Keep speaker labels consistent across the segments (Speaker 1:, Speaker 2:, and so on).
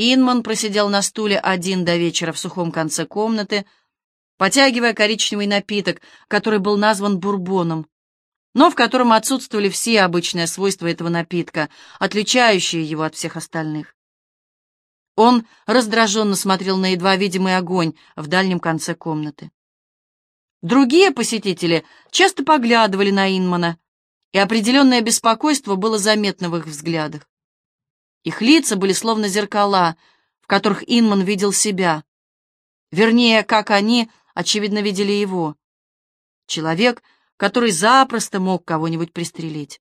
Speaker 1: Инман просидел на стуле один до вечера в сухом конце комнаты, потягивая коричневый напиток, который был назван бурбоном, но в котором отсутствовали все обычные свойства этого напитка, отличающие его от всех остальных. Он раздраженно смотрел на едва видимый огонь в дальнем конце комнаты. Другие посетители часто поглядывали на Инмана, и определенное беспокойство было заметно в их взглядах. Их лица были словно зеркала, в которых Инман видел себя. Вернее, как они, очевидно, видели его. Человек, который запросто мог кого-нибудь пристрелить.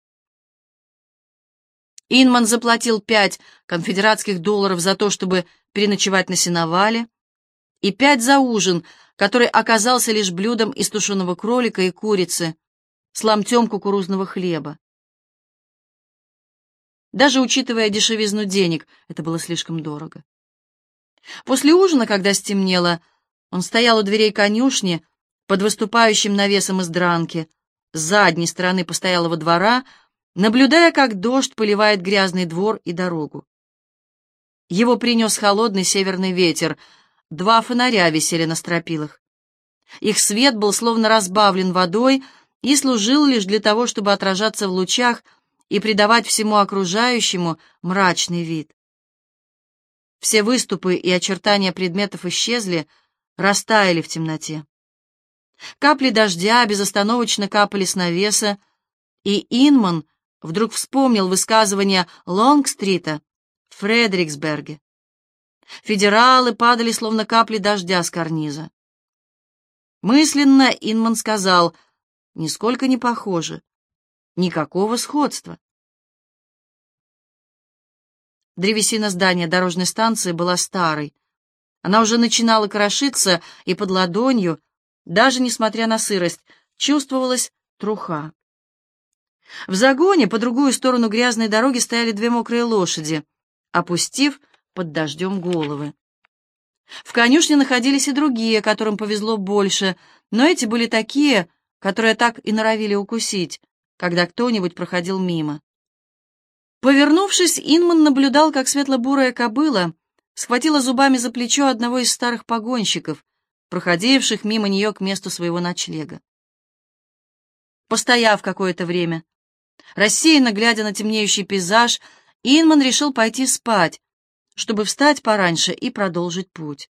Speaker 1: Инман заплатил пять конфедератских долларов за то, чтобы переночевать на сеновале, и пять за ужин, который оказался лишь блюдом из тушеного кролика и курицы с ломтем кукурузного хлеба. Даже учитывая дешевизну денег, это было слишком дорого. После ужина, когда стемнело, он стоял у дверей конюшни под выступающим навесом из дранки, с задней стороны постоялого двора, наблюдая, как дождь поливает грязный двор и дорогу. Его принес холодный северный ветер, два фонаря висели на стропилах. Их свет был словно разбавлен водой и служил лишь для того, чтобы отражаться в лучах и придавать всему окружающему мрачный вид. Все выступы и очертания предметов исчезли, растаяли в темноте. Капли дождя безостановочно капали с навеса, и Инман — вдруг вспомнил высказывание Лонгстрита в Фредериксберге. Федералы падали, словно капли дождя с карниза. Мысленно Инман сказал, нисколько не похоже, никакого сходства. Древесина здания дорожной станции была старой. Она уже начинала крошиться, и под ладонью, даже несмотря на сырость, чувствовалась труха. В загоне по другую сторону грязной дороги стояли две мокрые лошади, опустив под дождем головы. В конюшне находились и другие, которым повезло больше, но эти были такие, которые так и норовили укусить, когда кто-нибудь проходил мимо. Повернувшись, Инман наблюдал, как светло-бурая кобыла схватила зубами за плечо одного из старых погонщиков, проходивших мимо нее к месту своего ночлега. Постояв какое-то время, Рассеянно глядя на темнеющий пейзаж, Инман решил пойти спать, чтобы встать пораньше и продолжить путь.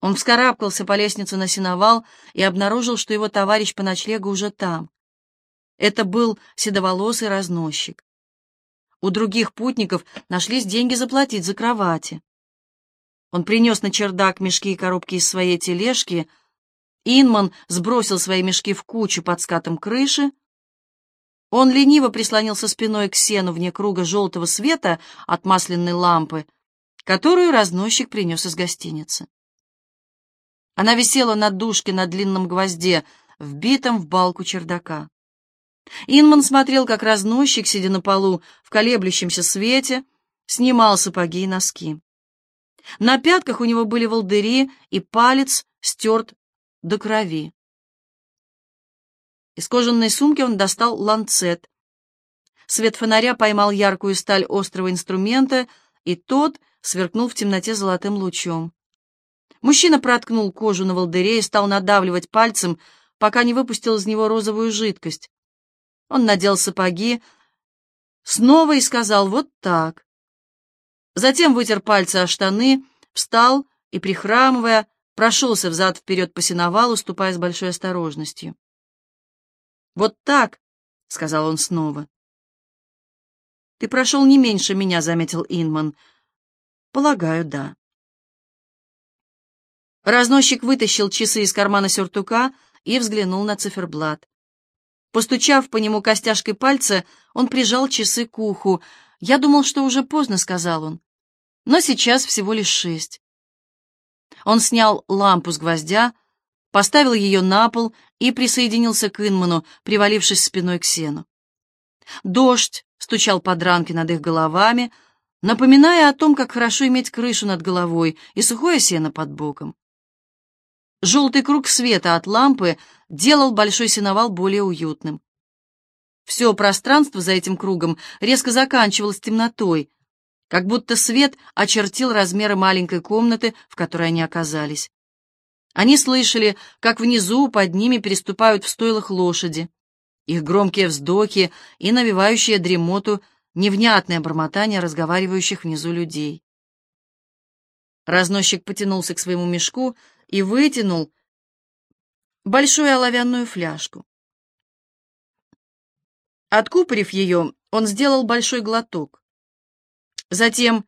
Speaker 1: Он вскарабкался по лестнице на сеновал и обнаружил, что его товарищ по ночлегу уже там. Это был седоволосый разносчик. У других путников нашлись деньги заплатить за кровати. Он принес на чердак мешки и коробки из своей тележки. Инман сбросил свои мешки в кучу под скатом крыши, он лениво прислонился спиной к сену вне круга желтого света от масляной лампы, которую разносчик принес из гостиницы. Она висела на дужке на длинном гвозде, вбитом в балку чердака. Инман смотрел, как разносчик, сидя на полу в колеблющемся свете, снимал сапоги и носки. На пятках у него были волдыри, и палец стерт до крови. Из кожаной сумки он достал ланцет. Свет фонаря поймал яркую сталь острого инструмента, и тот сверкнул в темноте золотым лучом. Мужчина проткнул кожу на волдыре и стал надавливать пальцем, пока не выпустил из него розовую жидкость. Он надел сапоги снова и сказал «вот так». Затем вытер пальцы о штаны, встал и, прихрамывая, прошелся взад-вперед по сеновалу, ступая с большой осторожностью. «Вот так», — сказал он снова. «Ты прошел не меньше меня», — заметил Инман. «Полагаю, да». Разносчик вытащил часы из кармана сюртука и взглянул на циферблат. Постучав по нему костяшкой пальца, он прижал часы к уху. «Я думал, что уже поздно», — сказал он. «Но сейчас всего лишь шесть». Он снял лампу с гвоздя, поставил ее на пол и присоединился к Инману, привалившись спиной к сену. Дождь стучал под ранки над их головами, напоминая о том, как хорошо иметь крышу над головой и сухое сено под боком. Желтый круг света от лампы делал большой сеновал более уютным. Все пространство за этим кругом резко заканчивалось темнотой, как будто свет очертил размеры маленькой комнаты, в которой они оказались. Они слышали, как внизу под ними переступают в стойлах лошади, их громкие вздохи и навевающие дремоту невнятное бормотание разговаривающих внизу людей. Разносчик потянулся к своему мешку и вытянул большую оловянную фляжку. Откупорив ее, он сделал большой глоток. Затем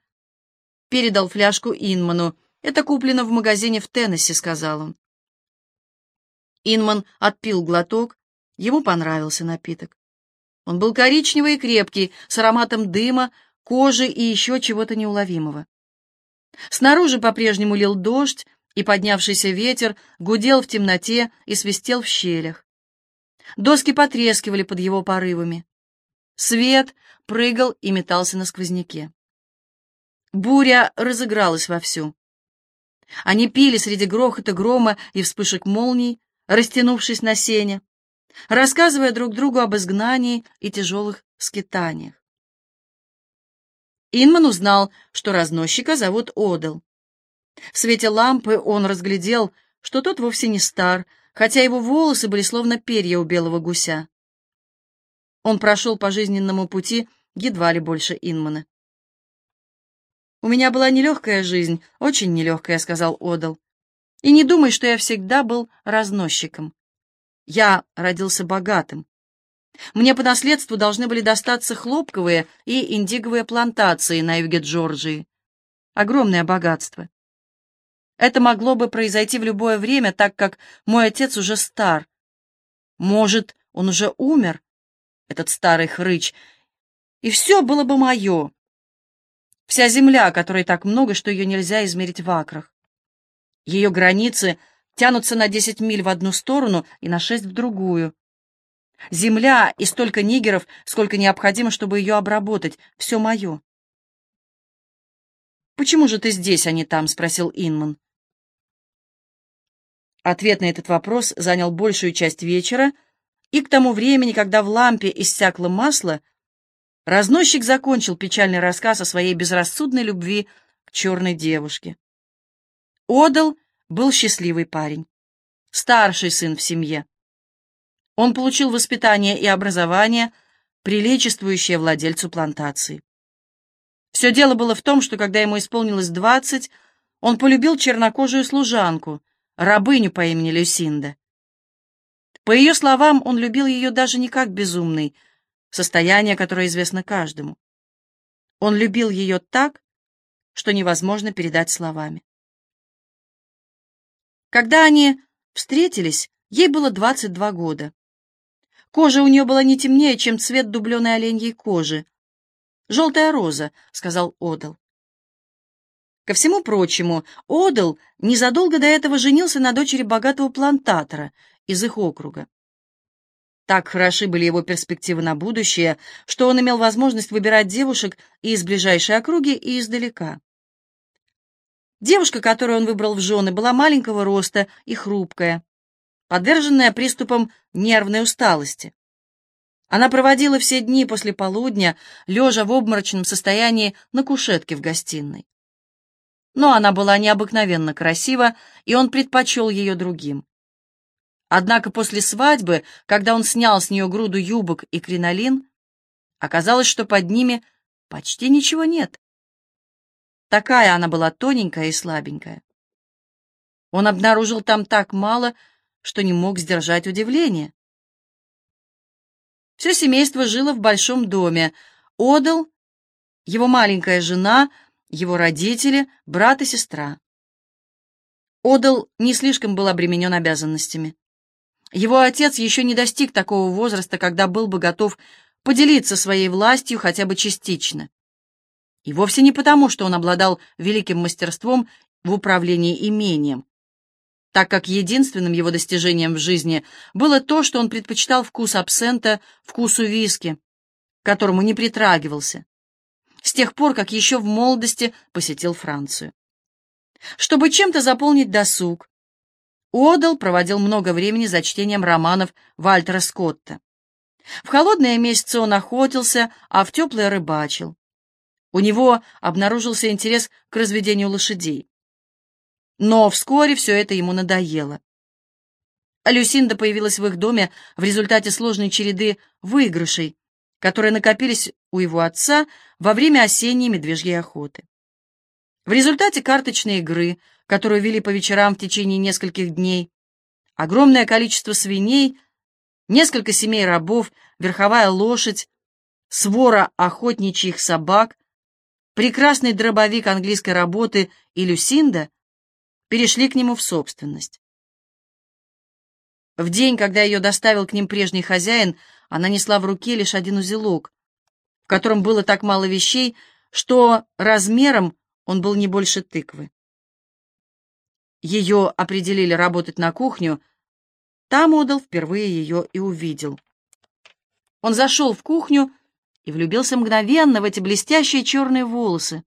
Speaker 1: передал фляжку Инману. «Это куплено в магазине в Теннесси», — сказал он. Инман отпил глоток, ему понравился напиток. Он был коричневый и крепкий, с ароматом дыма, кожи и еще чего-то неуловимого. Снаружи по-прежнему лил дождь, и поднявшийся ветер гудел в темноте и свистел в щелях. Доски потрескивали под его порывами. Свет прыгал и метался на сквозняке. Буря разыгралась вовсю. Они пили среди грохота грома и вспышек молний, растянувшись на сене, рассказывая друг другу об изгнании и тяжелых скитаниях. Инман узнал, что разносчика зовут Одел. В свете лампы он разглядел, что тот вовсе не стар, хотя его волосы были словно перья у белого гуся. Он прошел по жизненному пути едва ли больше Инмана. «У меня была нелегкая жизнь, очень нелегкая», — сказал Одел. «И не думай, что я всегда был разносчиком. Я родился богатым. Мне по наследству должны были достаться хлопковые и индиговые плантации на юге Джорджии. Огромное богатство. Это могло бы произойти в любое время, так как мой отец уже стар. Может, он уже умер, этот старый хрыч, и все было бы мое. Вся земля, которой так много, что ее нельзя измерить в акрах. Ее границы тянутся на десять миль в одну сторону и на шесть в другую. Земля и столько нигеров, сколько необходимо, чтобы ее обработать. Все мое. «Почему же ты здесь, а не там?» — спросил Инман. Ответ на этот вопрос занял большую часть вечера, и к тому времени, когда в лампе иссякло масло, разносчик закончил печальный рассказ о своей безрассудной любви к черной девушке. Одал был счастливый парень, старший сын в семье. Он получил воспитание и образование, приличествующее владельцу плантации. Все дело было в том, что когда ему исполнилось двадцать, он полюбил чернокожую служанку, рабыню по имени Люсинда. По ее словам, он любил ее даже не как безумный, состояние, которое известно каждому. Он любил ее так, что невозможно передать словами. Когда они встретились, ей было 22 года. Кожа у нее была не темнее, чем цвет дубленой оленьей кожи. «Желтая роза», — сказал Одал. Ко всему прочему, Одал незадолго до этого женился на дочери богатого плантатора из их округа. Так хороши были его перспективы на будущее, что он имел возможность выбирать девушек и из ближайшей округи, и издалека. Девушка, которую он выбрал в жены, была маленького роста и хрупкая, подверженная приступам нервной усталости. Она проводила все дни после полудня, лежа в обморочном состоянии на кушетке в гостиной. Но она была необыкновенно красива, и он предпочел ее другим. Однако после свадьбы, когда он снял с нее груду юбок и кринолин, оказалось, что под ними почти ничего нет. Такая она была тоненькая и слабенькая. Он обнаружил там так мало, что не мог сдержать удивление. Все семейство жило в большом доме. Одал, его маленькая жена, его родители, брат и сестра. Одал не слишком был обременен обязанностями. Его отец еще не достиг такого возраста, когда был бы готов поделиться своей властью хотя бы частично. И вовсе не потому, что он обладал великим мастерством в управлении имением так как единственным его достижением в жизни было то, что он предпочитал вкус абсента вкусу виски, к которому не притрагивался, с тех пор, как еще в молодости посетил Францию. Чтобы чем-то заполнить досуг, Уодл проводил много времени за чтением романов Вальтера Скотта. В холодные месяцы он охотился, а в теплые рыбачил. У него обнаружился интерес к разведению лошадей. Но вскоре все это ему надоело. Люсинда появилась в их доме в результате сложной череды выигрышей, которые накопились у его отца во время осенней медвежьей охоты. В результате карточной игры, которую вели по вечерам в течение нескольких дней, огромное количество свиней, несколько семей рабов, верховая лошадь, свора охотничьих собак, прекрасный дробовик английской работы и Люсинда перешли к нему в собственность. В день, когда ее доставил к ним прежний хозяин, она несла в руке лишь один узелок, в котором было так мало вещей, что размером он был не больше тыквы. Ее определили работать на кухню, там Одал впервые ее и увидел. Он зашел в кухню и влюбился мгновенно в эти блестящие черные волосы,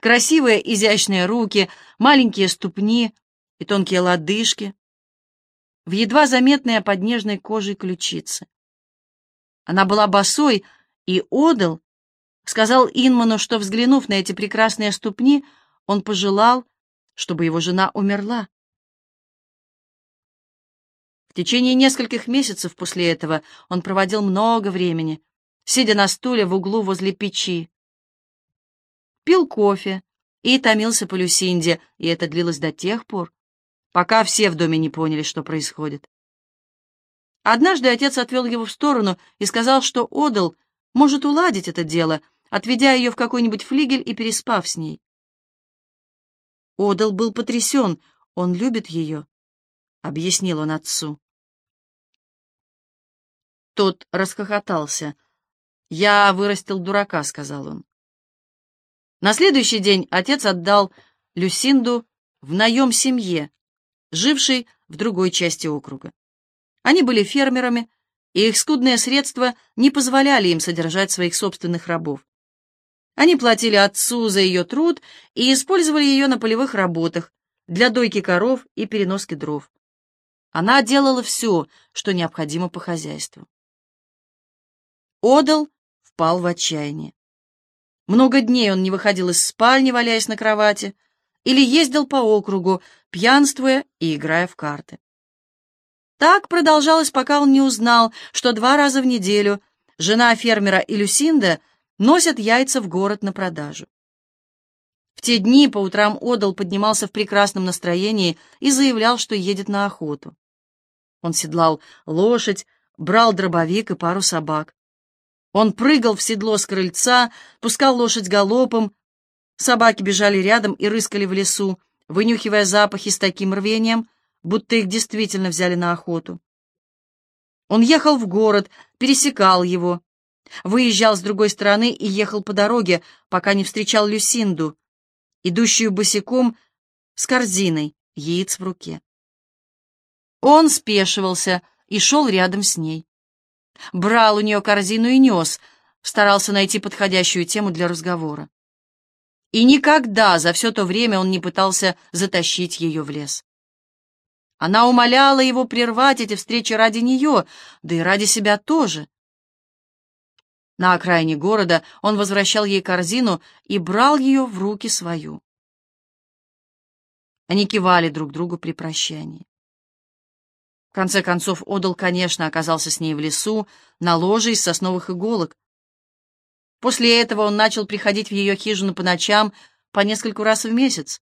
Speaker 1: красивые изящные руки, маленькие ступни и тонкие лодыжки, в едва заметные под нежной кожей ключицы. Она была босой, и Одел сказал Инману, что, взглянув на эти прекрасные ступни, он пожелал, чтобы его жена умерла. В течение нескольких месяцев после этого он проводил много времени, сидя на стуле в углу возле печи. Пил кофе и томился по Люсинде, и это длилось до тех пор, пока все в доме не поняли, что происходит. Однажды отец отвел его в сторону и сказал, что Одал может уладить это дело, отведя ее в какой-нибудь флигель и переспав с ней. Одал был потрясен, он любит ее, — объяснил он отцу. Тот расхохотался. «Я вырастил дурака», — сказал он. На следующий день отец отдал Люсинду в наем семье, жившей в другой части округа. Они были фермерами, и их скудные средства не позволяли им содержать своих собственных рабов. Они платили отцу за ее труд и использовали ее на полевых работах для дойки коров и переноски дров. Она делала все, что необходимо по хозяйству. Одал впал в отчаяние. Много дней он не выходил из спальни, валяясь на кровати, или ездил по округу, пьянствуя и играя в карты. Так продолжалось, пока он не узнал, что два раза в неделю жена фермера и Люсинда носят яйца в город на продажу. В те дни по утрам Одал поднимался в прекрасном настроении и заявлял, что едет на охоту. Он седлал лошадь, брал дробовик и пару собак. Он прыгал в седло с крыльца, пускал лошадь галопом. Собаки бежали рядом и рыскали в лесу, вынюхивая запахи с таким рвением, будто их действительно взяли на охоту. Он ехал в город, пересекал его, выезжал с другой стороны и ехал по дороге, пока не встречал Люсинду, идущую босиком с корзиной яиц в руке. Он спешивался и шел рядом с ней брал у нее корзину и нес, старался найти подходящую тему для разговора. И никогда за все то время он не пытался затащить ее в лес. Она умоляла его прервать эти встречи ради нее, да и ради себя тоже. На окраине города он возвращал ей корзину и брал ее в руки свою. Они кивали друг другу при прощании конце концов, Одал, конечно, оказался с ней в лесу, на ложе из сосновых иголок. После этого он начал приходить в ее хижину по ночам по нескольку раз в месяц.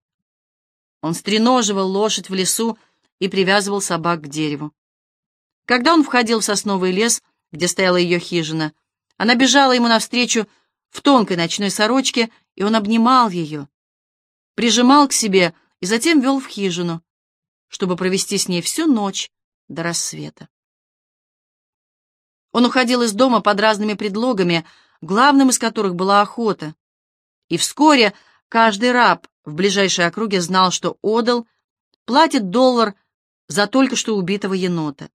Speaker 1: Он стреноживал лошадь в лесу и привязывал собак к дереву. Когда он входил в сосновый лес, где стояла ее хижина, она бежала ему навстречу в тонкой ночной сорочке, и он обнимал ее, прижимал к себе и затем вел в хижину, чтобы провести с ней всю ночь, до рассвета. Он уходил из дома под разными предлогами, главным из которых была охота. И вскоре каждый раб в ближайшей округе знал, что Одал платит доллар за только что убитого енота.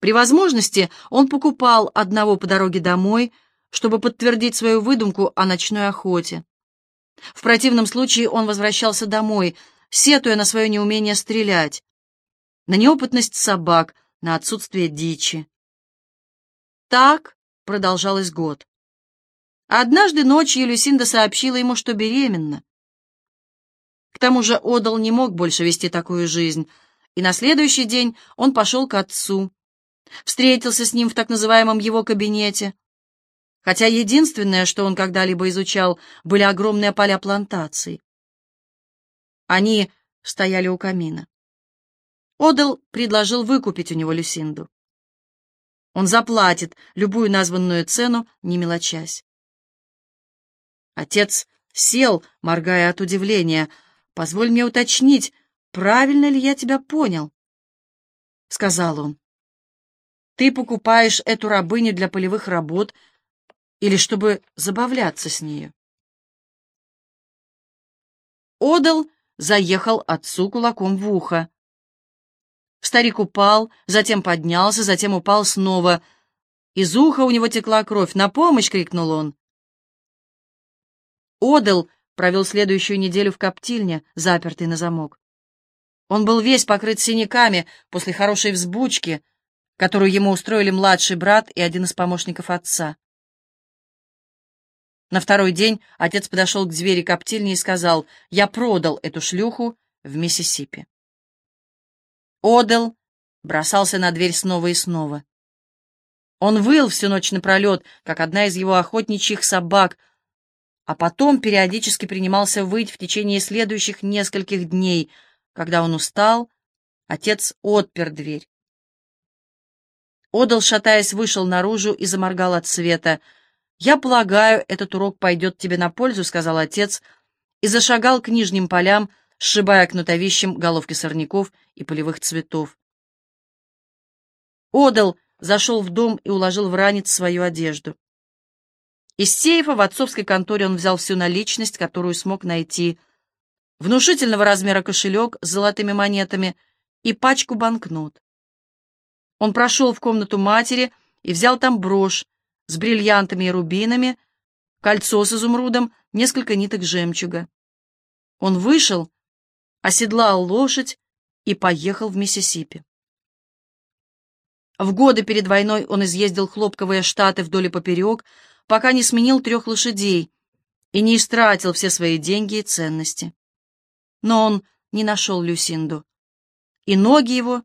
Speaker 1: При возможности он покупал одного по дороге домой, чтобы подтвердить свою выдумку о ночной охоте. В противном случае он возвращался домой, сетуя на свое неумение стрелять, на неопытность собак, на отсутствие дичи. Так продолжалось год. однажды ночью Люсинда сообщила ему, что беременна. К тому же Одал не мог больше вести такую жизнь, и на следующий день он пошел к отцу, встретился с ним в так называемом его кабинете, хотя единственное, что он когда-либо изучал, были огромные поля плантаций. Они стояли у камина. Одал предложил выкупить у него Люсинду. Он заплатит любую названную цену, не мелочась. Отец сел, моргая от удивления. «Позволь мне уточнить, правильно ли я тебя понял?» — сказал он. «Ты покупаешь эту рабыню для полевых работ или чтобы забавляться с нею?» Одал заехал отцу кулаком в ухо. Старик упал, затем поднялся, затем упал снова. Из уха у него текла кровь. «На помощь!» — крикнул он. Одел провел следующую неделю в коптильне, запертый на замок. Он был весь покрыт синяками после хорошей взбучки, которую ему устроили младший брат и один из помощников отца. На второй день отец подошел к двери коптильни и сказал, «Я продал эту шлюху в Миссисипи». Одел бросался на дверь снова и снова. Он выл всю ночь напролет, как одна из его охотничьих собак, а потом периодически принимался выть в течение следующих нескольких дней. Когда он устал, отец отпер дверь. Одел, шатаясь, вышел наружу и заморгал от света. «Я полагаю, этот урок пойдет тебе на пользу», — сказал отец, и зашагал к нижним полям, сшибая кнутовищем головки сорняков и полевых цветов. Одал зашел в дом и уложил в ранец свою одежду. Из сейфа в отцовской конторе он взял всю наличность, которую смог найти, внушительного размера кошелек с золотыми монетами и пачку банкнот. Он прошел в комнату матери и взял там брошь с бриллиантами и рубинами, кольцо с изумрудом, несколько ниток жемчуга. Он вышел оседлал лошадь и поехал в Миссисипи. В годы перед войной он изъездил хлопковые штаты вдоль и поперек, пока не сменил трех лошадей и не истратил все свои деньги и ценности. Но он не нашел Люсинду, и ноги его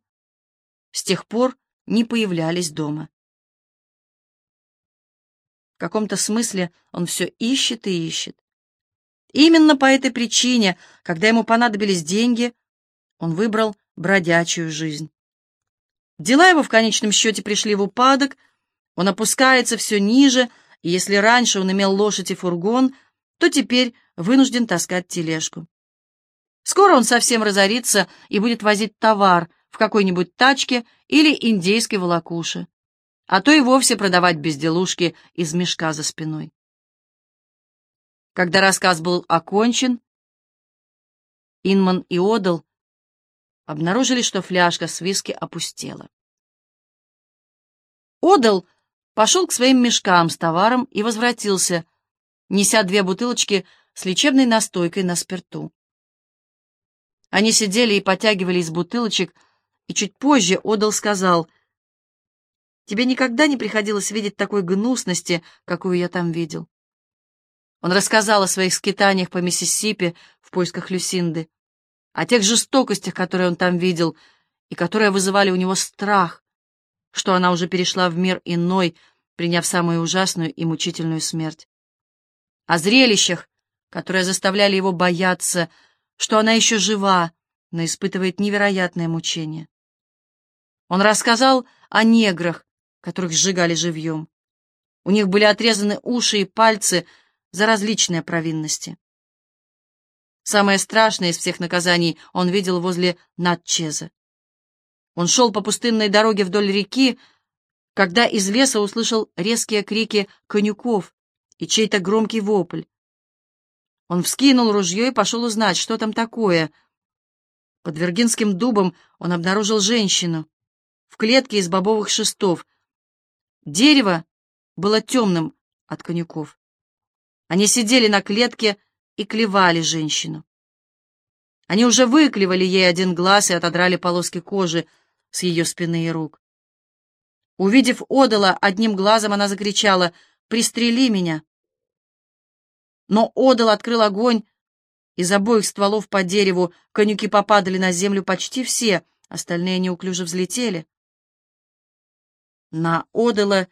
Speaker 1: с тех пор не появлялись дома. В каком-то смысле он все ищет и ищет. Именно по этой причине, когда ему понадобились деньги, он выбрал бродячую жизнь. Дела его в конечном счете пришли в упадок, он опускается все ниже, и если раньше он имел лошадь и фургон, то теперь вынужден таскать тележку. Скоро он совсем разорится и будет возить товар в какой-нибудь тачке или индейской волокуше, а то и вовсе продавать безделушки из мешка за спиной. Когда рассказ был окончен, Инман и Одал обнаружили, что фляжка с виски опустела. Одал пошел к своим мешкам с товаром и возвратился, неся две бутылочки с лечебной настойкой на спирту. Они сидели и потягивали из бутылочек, и чуть позже Одал сказал, «Тебе никогда не приходилось видеть такой гнусности, какую я там видел?» Он рассказал о своих скитаниях по Миссисипи в поисках Люсинды, о тех жестокостях, которые он там видел, и которые вызывали у него страх, что она уже перешла в мир иной, приняв самую ужасную и мучительную смерть. О зрелищах, которые заставляли его бояться, что она еще жива, но испытывает невероятное мучение. Он рассказал о неграх, которых сжигали живьем. У них были отрезаны уши и пальцы, за различные провинности. Самое страшное из всех наказаний он видел возле Натчеза. Он шел по пустынной дороге вдоль реки, когда из леса услышал резкие крики конюков и чей-то громкий вопль. Он вскинул ружье и пошел узнать, что там такое. Под Вергинским дубом он обнаружил женщину в клетке из бобовых шестов. Дерево было темным от конюков. Они сидели на клетке и клевали женщину. Они уже выклевали ей один глаз и отодрали полоски кожи с ее спины и рук. Увидев Одала, одним глазом она закричала «Пристрели меня!» Но Одал открыл огонь, из обоих стволов по дереву конюки попадали на землю почти все, остальные неуклюже взлетели. На Одала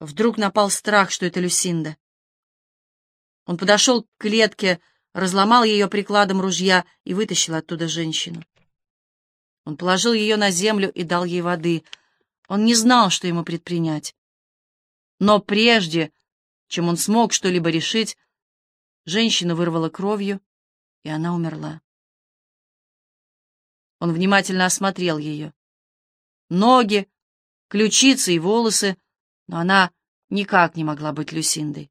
Speaker 1: вдруг напал страх, что это Люсинда. Он подошел к клетке, разломал ее прикладом ружья и вытащил оттуда женщину. Он положил ее на землю и дал ей воды. Он не знал, что ему предпринять. Но прежде, чем он смог что-либо решить, женщину вырвало кровью, и она умерла. Он внимательно осмотрел ее. Ноги, ключицы и волосы, но она никак не могла быть Люсиндой.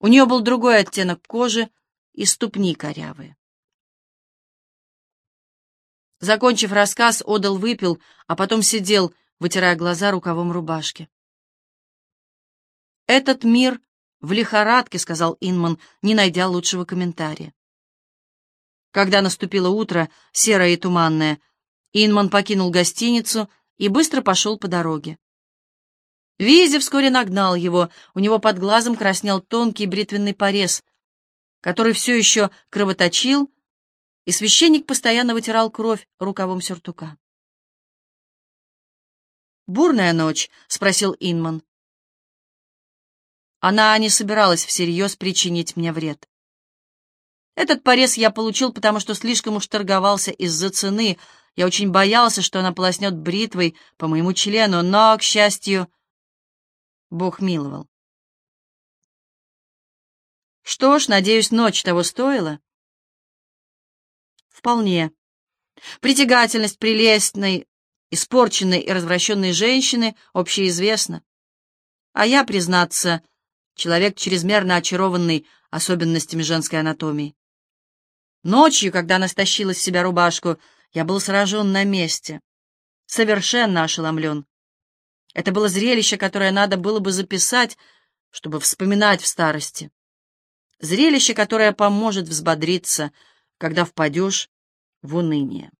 Speaker 1: У нее был другой оттенок кожи и ступни корявые. Закончив рассказ, Одал выпил, а потом сидел, вытирая глаза рукавом рубашки. «Этот мир в лихорадке», — сказал Инман, не найдя лучшего комментария. Когда наступило утро, серое и туманное, Инман покинул гостиницу и быстро пошел по дороге. Визи вскоре нагнал его, у него под глазом краснел тонкий бритвенный порез, который все еще кровоточил, и священник постоянно вытирал кровь рукавом сюртука. «Бурная ночь?» — спросил Инман. Она не собиралась всерьез причинить мне вред. Этот порез я получил, потому что слишком уж торговался из-за цены. Я очень боялся, что она полоснет бритвой по моему члену, но, к счастью, Бог миловал. Что ж, надеюсь, ночь того стоила? Вполне. Притягательность прелестной, испорченной и развращенной женщины общеизвестна. А я, признаться, человек чрезмерно очарованный особенностями женской анатомии. Ночью, когда она стащила с себя рубашку, я был сражен на месте, совершенно ошеломлен. Это было зрелище, которое надо было бы записать, чтобы вспоминать в старости. Зрелище, которое поможет взбодриться, когда впадешь в уныние.